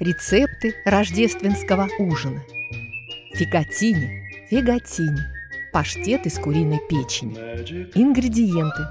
Рецепты рождественского ужина. Фигатини, фигатини, паштет из куриной печени. Ингредиенты.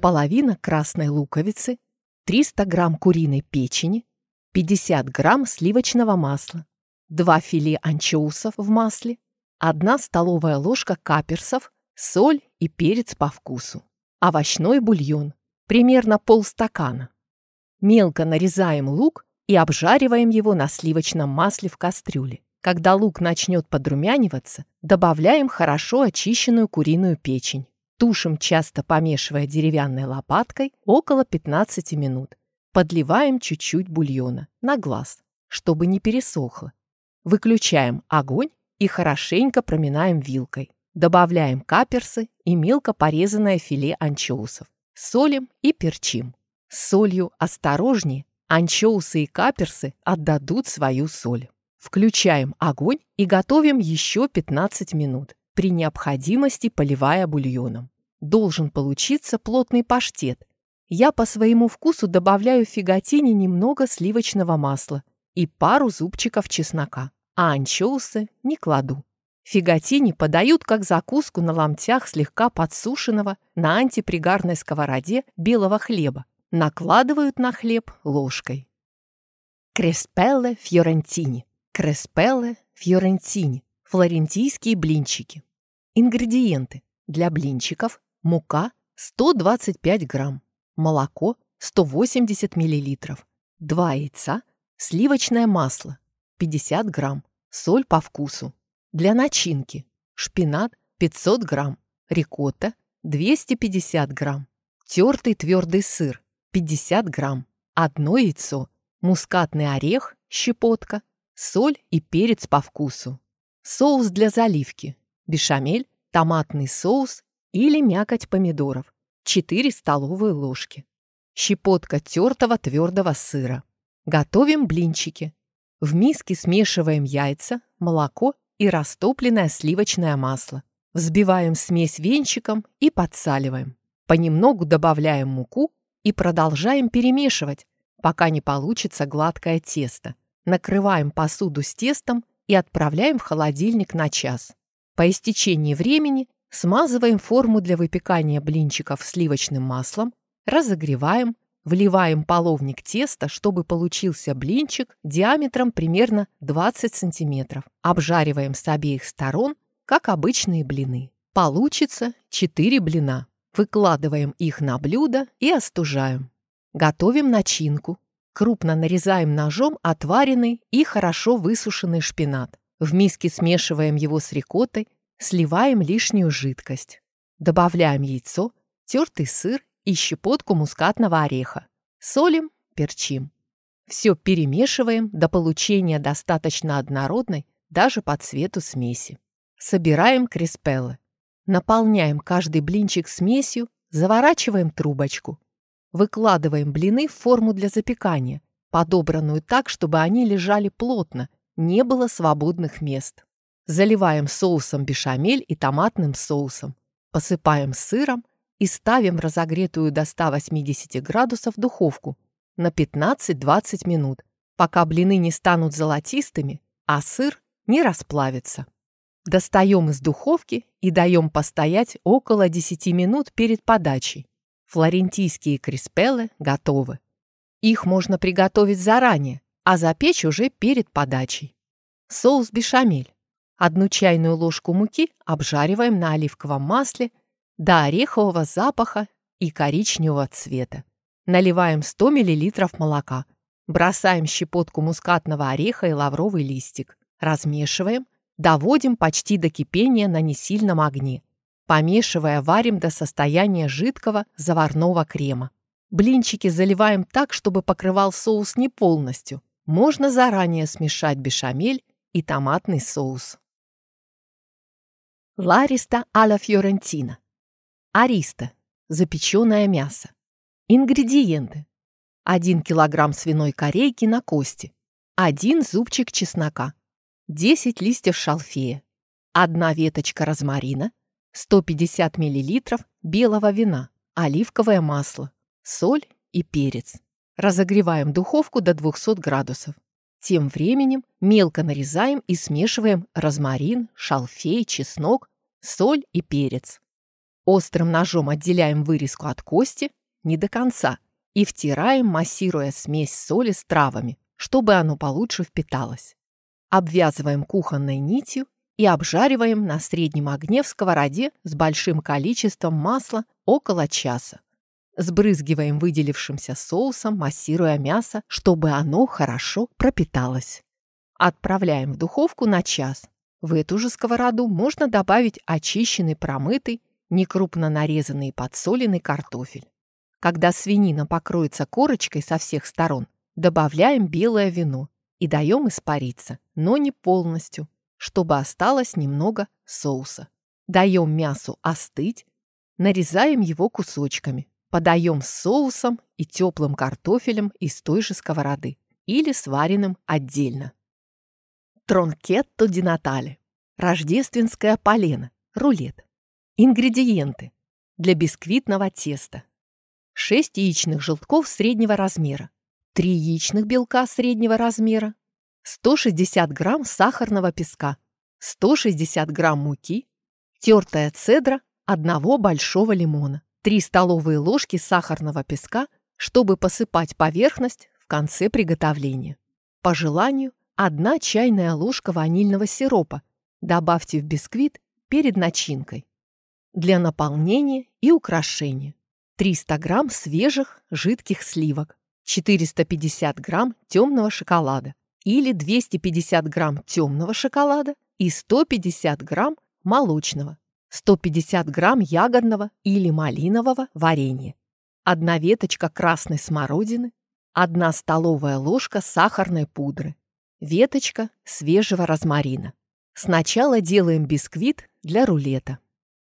Половина красной луковицы, 300 грамм куриной печени, 50 грамм сливочного масла, 2 филе анчоусов в масле, 1 столовая ложка каперсов, соль и перец по вкусу. Овощной бульон, примерно полстакана. Мелко нарезаем лук и обжариваем его на сливочном масле в кастрюле. Когда лук начнет подрумяниваться, добавляем хорошо очищенную куриную печень. Тушим, часто помешивая деревянной лопаткой, около 15 минут. Подливаем чуть-чуть бульона на глаз, чтобы не пересохло. Выключаем огонь и хорошенько проминаем вилкой. Добавляем каперсы и мелко порезанное филе анчоусов. Солим и перчим. С солью осторожнее, анчоусы и каперсы отдадут свою соль. Включаем огонь и готовим еще 15 минут, при необходимости поливая бульоном. Должен получиться плотный паштет. Я по своему вкусу добавляю в фиготини немного сливочного масла и пару зубчиков чеснока, а анчоусы не кладу. Фиготини подают как закуску на ломтях слегка подсушенного на антипригарной сковороде белого хлеба. Накладывают на хлеб ложкой. Креспелле фьорентини. Креспелле фьорентини. Флорентийские блинчики. Ингредиенты. Для блинчиков мука 125 грамм, молоко 180 миллилитров, 2 яйца, сливочное масло 50 грамм, соль по вкусу. Для начинки шпинат 500 грамм, рикотта 250 грамм, тертый твердый сыр 50 грамм, одно яйцо, мускатный орех, щепотка, соль и перец по вкусу. Соус для заливки, бешамель, томатный соус или мякоть помидоров, 4 столовые ложки. Щепотка тертого твердого сыра. Готовим блинчики. В миске смешиваем яйца, молоко и растопленное сливочное масло. Взбиваем смесь венчиком и подсаливаем. Понемногу добавляем муку и продолжаем перемешивать, пока не получится гладкое тесто. Накрываем посуду с тестом и отправляем в холодильник на час. По истечении времени смазываем форму для выпекания блинчиков сливочным маслом, разогреваем, вливаем половник теста, чтобы получился блинчик диаметром примерно 20 см. Обжариваем с обеих сторон, как обычные блины. Получится 4 блина. Выкладываем их на блюдо и остужаем. Готовим начинку. Крупно нарезаем ножом отваренный и хорошо высушенный шпинат. В миске смешиваем его с рикоттой, сливаем лишнюю жидкость. Добавляем яйцо, тертый сыр и щепотку мускатного ореха. Солим, перчим. Все перемешиваем до получения достаточно однородной даже по цвету смеси. Собираем креспеллы. Наполняем каждый блинчик смесью, заворачиваем трубочку. Выкладываем блины в форму для запекания, подобранную так, чтобы они лежали плотно, не было свободных мест. Заливаем соусом бешамель и томатным соусом. Посыпаем сыром и ставим разогретую до 180 градусов духовку на 15-20 минут, пока блины не станут золотистыми, а сыр не расплавится. Достаем из духовки и даем постоять около 10 минут перед подачей. Флорентийские криспеллы готовы. Их можно приготовить заранее, а запечь уже перед подачей. Соус бешамель. Одну чайную ложку муки обжариваем на оливковом масле до орехового запаха и коричневого цвета. Наливаем 100 мл молока. Бросаем щепотку мускатного ореха и лавровый листик. Размешиваем – Доводим почти до кипения на несильном огне. Помешивая, варим до состояния жидкого заварного крема. Блинчики заливаем так, чтобы покрывал соус не полностью. Можно заранее смешать бешамель и томатный соус. Лариста аля фьорентина. Ариста. Запеченное мясо. Ингредиенты. 1 килограмм свиной корейки на кости. 1 зубчик чеснока. 10 листьев шалфея, одна веточка розмарина, 150 мл белого вина, оливковое масло, соль и перец. Разогреваем духовку до 200 градусов. Тем временем мелко нарезаем и смешиваем розмарин, шалфей, чеснок, соль и перец. Острым ножом отделяем вырезку от кости не до конца и втираем, массируя смесь соли с травами, чтобы оно получше впиталось. Обвязываем кухонной нитью и обжариваем на среднем огне в сковороде с большим количеством масла около часа. Сбрызгиваем выделившимся соусом, массируя мясо, чтобы оно хорошо пропиталось. Отправляем в духовку на час. В эту же сковороду можно добавить очищенный, промытый, некрупно нарезанный и подсоленный картофель. Когда свинина покроется корочкой со всех сторон, добавляем белое вино и даем испариться, но не полностью, чтобы осталось немного соуса. Даем мясу остыть, нарезаем его кусочками, Подаем с соусом и теплым картофелем из той же сковороды или сваренным отдельно. Тронкетто ди Натале. Рождественское полено. Рулет. Ингредиенты. Для бисквитного теста. 6 яичных желтков среднего размера. 3 яичных белка среднего размера. 160 грамм сахарного песка. 160 грамм муки. Тертая цедра одного большого лимона. 3 столовые ложки сахарного песка, чтобы посыпать поверхность в конце приготовления. По желанию, 1 чайная ложка ванильного сиропа. Добавьте в бисквит перед начинкой. Для наполнения и украшения 300 грамм свежих жидких сливок, 450 грамм темного шоколада или 250 грамм темного шоколада и 150 грамм молочного. 150 грамм ягодного или малинового варенья, одна веточка красной смородины, одна столовая ложка сахарной пудры, веточка свежего розмарина. Сначала делаем бисквит для рулета.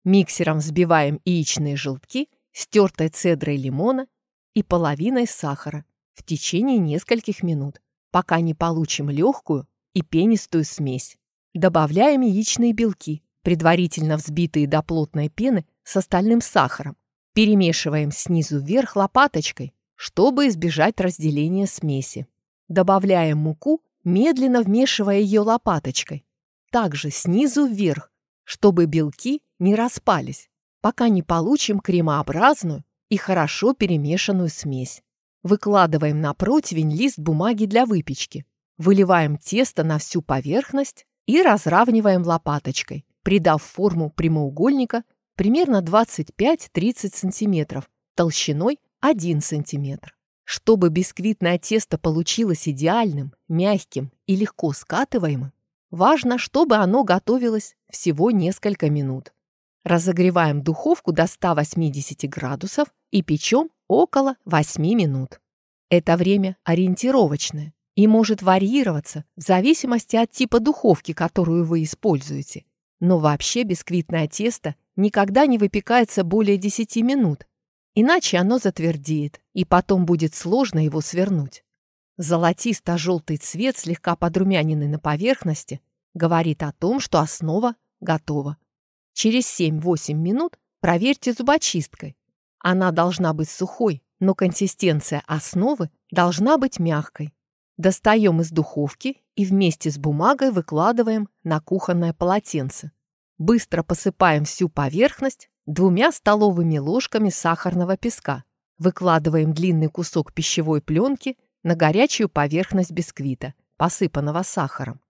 Миксером взбиваем яичные желтки с тертой цедрой лимона и половиной сахара в течение нескольких минут, пока не получим легкую и пенистую смесь. Добавляем яичные белки, предварительно взбитые до плотной пены с остальным сахаром. Перемешиваем снизу вверх лопаточкой, чтобы избежать разделения смеси. Добавляем муку, медленно вмешивая ее лопаточкой. Также снизу вверх, чтобы белки не распались, пока не получим кремообразную и хорошо перемешанную смесь. Выкладываем на противень лист бумаги для выпечки. Выливаем тесто на всю поверхность и разравниваем лопаточкой придав форму прямоугольника примерно 25-30 см, толщиной 1 см. Чтобы бисквитное тесто получилось идеальным, мягким и легко скатываемым, важно, чтобы оно готовилось всего несколько минут. Разогреваем духовку до 180 градусов и печем около 8 минут. Это время ориентировочное и может варьироваться в зависимости от типа духовки, которую вы используете. Но вообще бисквитное тесто никогда не выпекается более 10 минут, иначе оно затвердеет, и потом будет сложно его свернуть. Золотисто-желтый цвет, слегка подрумяненный на поверхности, говорит о том, что основа готова. Через 7-8 минут проверьте зубочисткой. Она должна быть сухой, но консистенция основы должна быть мягкой. Достаем из духовки и вместе с бумагой выкладываем на кухонное полотенце. Быстро посыпаем всю поверхность двумя столовыми ложками сахарного песка. Выкладываем длинный кусок пищевой пленки на горячую поверхность бисквита, посыпанного сахаром.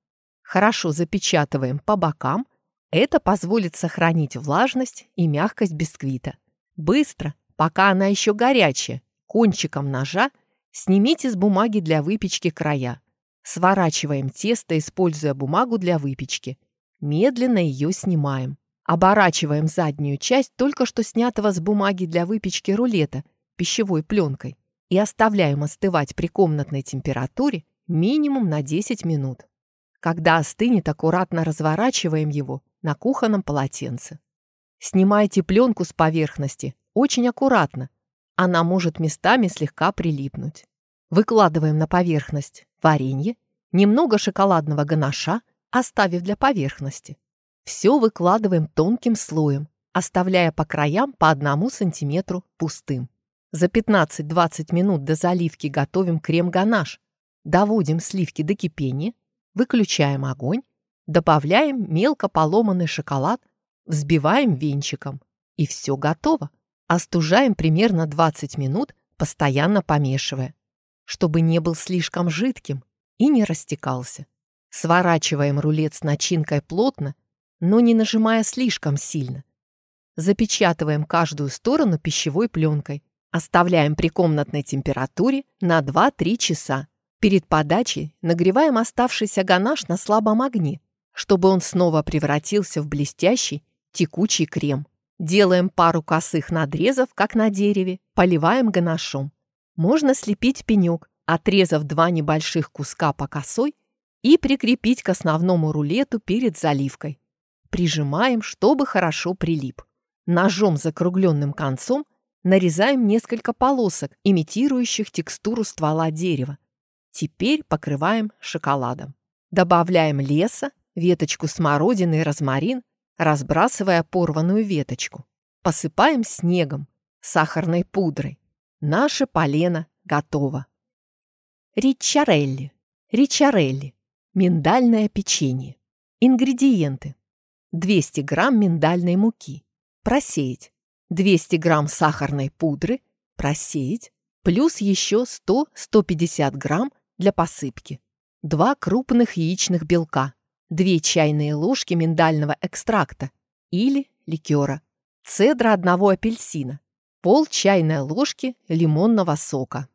Хорошо запечатываем по бокам. Это позволит сохранить влажность и мягкость бисквита. Быстро, пока она еще горячая, кончиком ножа Снимите с бумаги для выпечки края. Сворачиваем тесто, используя бумагу для выпечки. Медленно ее снимаем. Оборачиваем заднюю часть только что снятого с бумаги для выпечки рулета пищевой пленкой и оставляем остывать при комнатной температуре минимум на 10 минут. Когда остынет, аккуратно разворачиваем его на кухонном полотенце. Снимайте пленку с поверхности очень аккуратно, она может местами слегка прилипнуть. Выкладываем на поверхность варенье, немного шоколадного ганаша, оставив для поверхности. Все выкладываем тонким слоем, оставляя по краям по одному сантиметру пустым. За 15-20 минут до заливки готовим крем-ганаш. Доводим сливки до кипения, выключаем огонь, добавляем мелко поломанный шоколад, взбиваем венчиком. И все готово. Остужаем примерно 20 минут, постоянно помешивая, чтобы не был слишком жидким и не растекался. Сворачиваем рулет с начинкой плотно, но не нажимая слишком сильно. Запечатываем каждую сторону пищевой пленкой. Оставляем при комнатной температуре на 2-3 часа. Перед подачей нагреваем оставшийся ганаш на слабом огне, чтобы он снова превратился в блестящий, текучий крем. Делаем пару косых надрезов, как на дереве, поливаем ганашом. Можно слепить пенек, отрезав два небольших куска по косой и прикрепить к основному рулету перед заливкой. Прижимаем, чтобы хорошо прилип. Ножом с закругленным концом нарезаем несколько полосок, имитирующих текстуру ствола дерева. Теперь покрываем шоколадом. Добавляем леса, веточку смородины и розмарин, разбрасывая порванную веточку. Посыпаем снегом, сахарной пудрой. Наше полено готово. Ричарелли. Ричарелли. Миндальное печенье. Ингредиенты. 200 грамм миндальной муки, просеять, 200 грамм сахарной пудры, просеять, плюс еще 100-150 грамм для посыпки, 2 крупных яичных белка, 2 чайные ложки миндального экстракта или ликера, цедра одного апельсина, пол чайной ложки лимонного сока.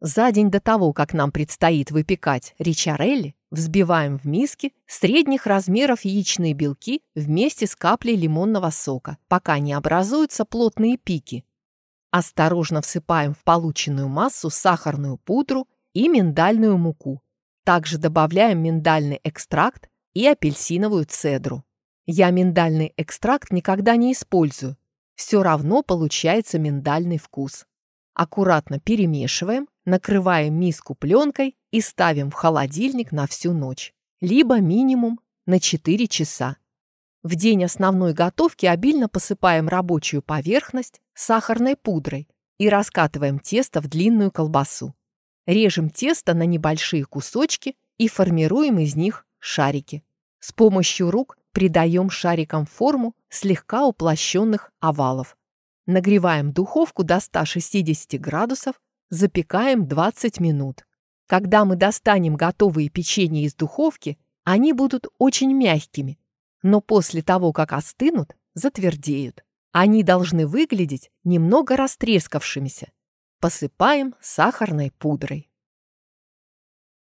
За день до того, как нам предстоит выпекать ричарелли, Взбиваем в миске средних размеров яичные белки вместе с каплей лимонного сока, пока не образуются плотные пики. Осторожно всыпаем в полученную массу сахарную пудру и миндальную муку. Также добавляем миндальный экстракт и апельсиновую цедру. Я миндальный экстракт никогда не использую. Все равно получается миндальный вкус. Аккуратно перемешиваем, накрываем миску пленкой и ставим в холодильник на всю ночь, либо минимум на 4 часа. В день основной готовки обильно посыпаем рабочую поверхность сахарной пудрой и раскатываем тесто в длинную колбасу. Режем тесто на небольшие кусочки и формируем из них шарики. С помощью рук придаем шарикам форму слегка уплощенных овалов. Нагреваем духовку до 160 градусов, запекаем 20 минут. Когда мы достанем готовые печенья из духовки, они будут очень мягкими, но после того, как остынут, затвердеют. Они должны выглядеть немного растрескавшимися. Посыпаем сахарной пудрой.